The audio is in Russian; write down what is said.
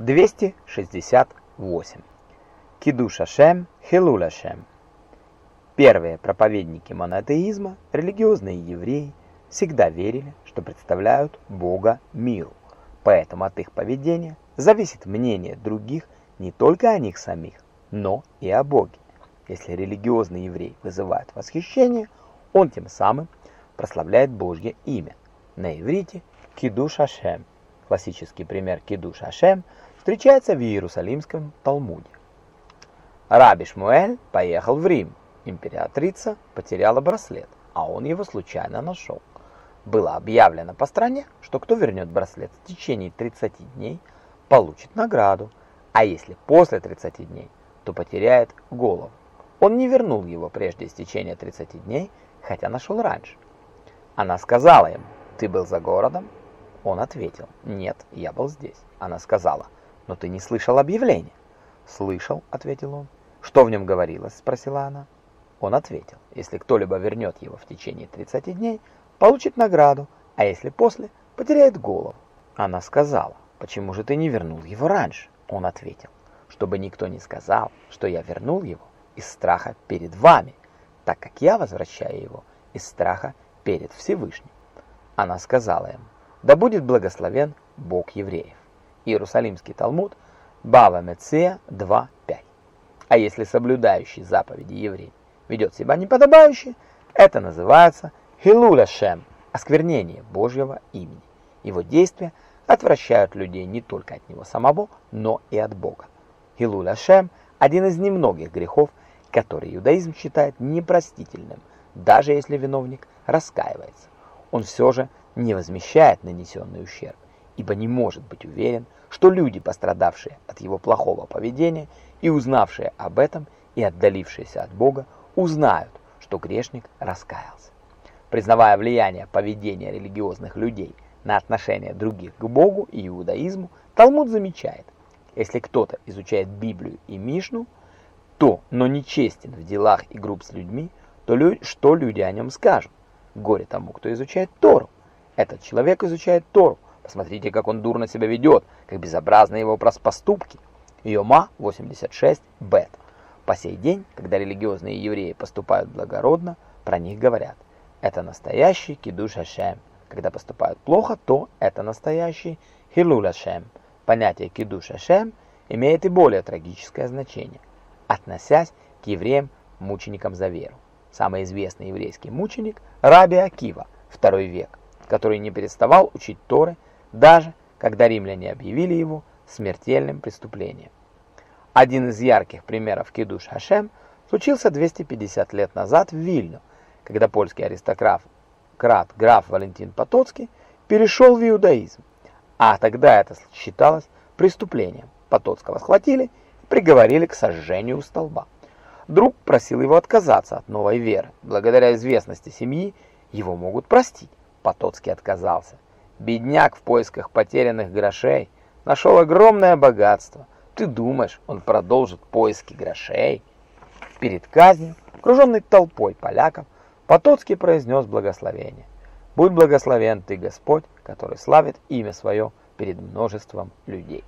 268. Кидуш Ашем, Хилуль Ашем. Первые проповедники монотеизма, религиозные евреи, всегда верили, что представляют Бога миру. Поэтому от их поведения зависит мнение других не только о них самих, но и о Боге. Если религиозный еврей вызывает восхищение, он тем самым прославляет Божье имя. На иврите Кидуш Ашем. Классический пример Кидуш Ашем – встречается в Иерусалимском Талмуде. Раби Шмуэль поехал в Рим. Императрица потеряла браслет, а он его случайно нашел. Было объявлено по стране, что кто вернет браслет в течение 30 дней, получит награду, а если после 30 дней, то потеряет голову. Он не вернул его прежде истечения 30 дней, хотя нашел раньше. Она сказала ему, ты был за городом? Он ответил, нет, я был здесь. Она сказала, «Но ты не слышал объявления?» «Слышал», — ответил он. «Что в нем говорилось?» — спросила она. Он ответил, «Если кто-либо вернет его в течение 30 дней, получит награду, а если после, потеряет голову». Она сказала, «Почему же ты не вернул его раньше?» Он ответил, «Чтобы никто не сказал, что я вернул его из страха перед вами, так как я возвращаю его из страха перед Всевышним». Она сказала ему, «Да будет благословен Бог евреев». Иерусалимский Талмуд, Бава Мецея 2.5. А если соблюдающий заповеди еврей ведет себя неподобающе, это называется Хилуля Шем, осквернение Божьего имени. Его действия отвращают людей не только от него самого, но и от Бога. Хилуля Шем – один из немногих грехов, который иудаизм считает непростительным, даже если виновник раскаивается. Он все же не возмещает нанесенный ущерб ибо не может быть уверен, что люди, пострадавшие от его плохого поведения и узнавшие об этом и отдалившиеся от Бога, узнают, что грешник раскаялся. Признавая влияние поведения религиозных людей на отношение других к Богу и иудаизму, Талмуд замечает, если кто-то изучает Библию и Мишну, то, но нечестен в делах и груб с людьми, то лю что люди о нем скажут? Горе тому, кто изучает Тору. Этот человек изучает Тору, Посмотрите, как он дурно себя ведет, как безобразны его поступки. Йома 86 бет. По сей день, когда религиозные евреи поступают благородно, про них говорят. Это настоящий кидуш Ашем. Когда поступают плохо, то это настоящий хилуль Ашем. Понятие кидуш Ашем имеет и более трагическое значение, относясь к евреям-мученикам за веру. Самый известный еврейский мученик – Раби Акива, второй век, который не переставал учить Торы, даже когда римляне объявили его смертельным преступлением. Один из ярких примеров кидуш Хашем случился 250 лет назад в Вильну, когда польский аристократ крат граф Валентин Потоцкий перешел в иудаизм. А тогда это считалось преступлением. Потоцкого схватили и приговорили к сожжению у столба. Друг просил его отказаться от новой веры. Благодаря известности семьи его могут простить. Потоцкий отказался. Бедняк в поисках потерянных грошей нашел огромное богатство. Ты думаешь, он продолжит поиски грошей? Перед казнью, окруженный толпой поляков, Потоцкий произнес благословение. «Будь благословен ты, Господь, который славит имя свое перед множеством людей».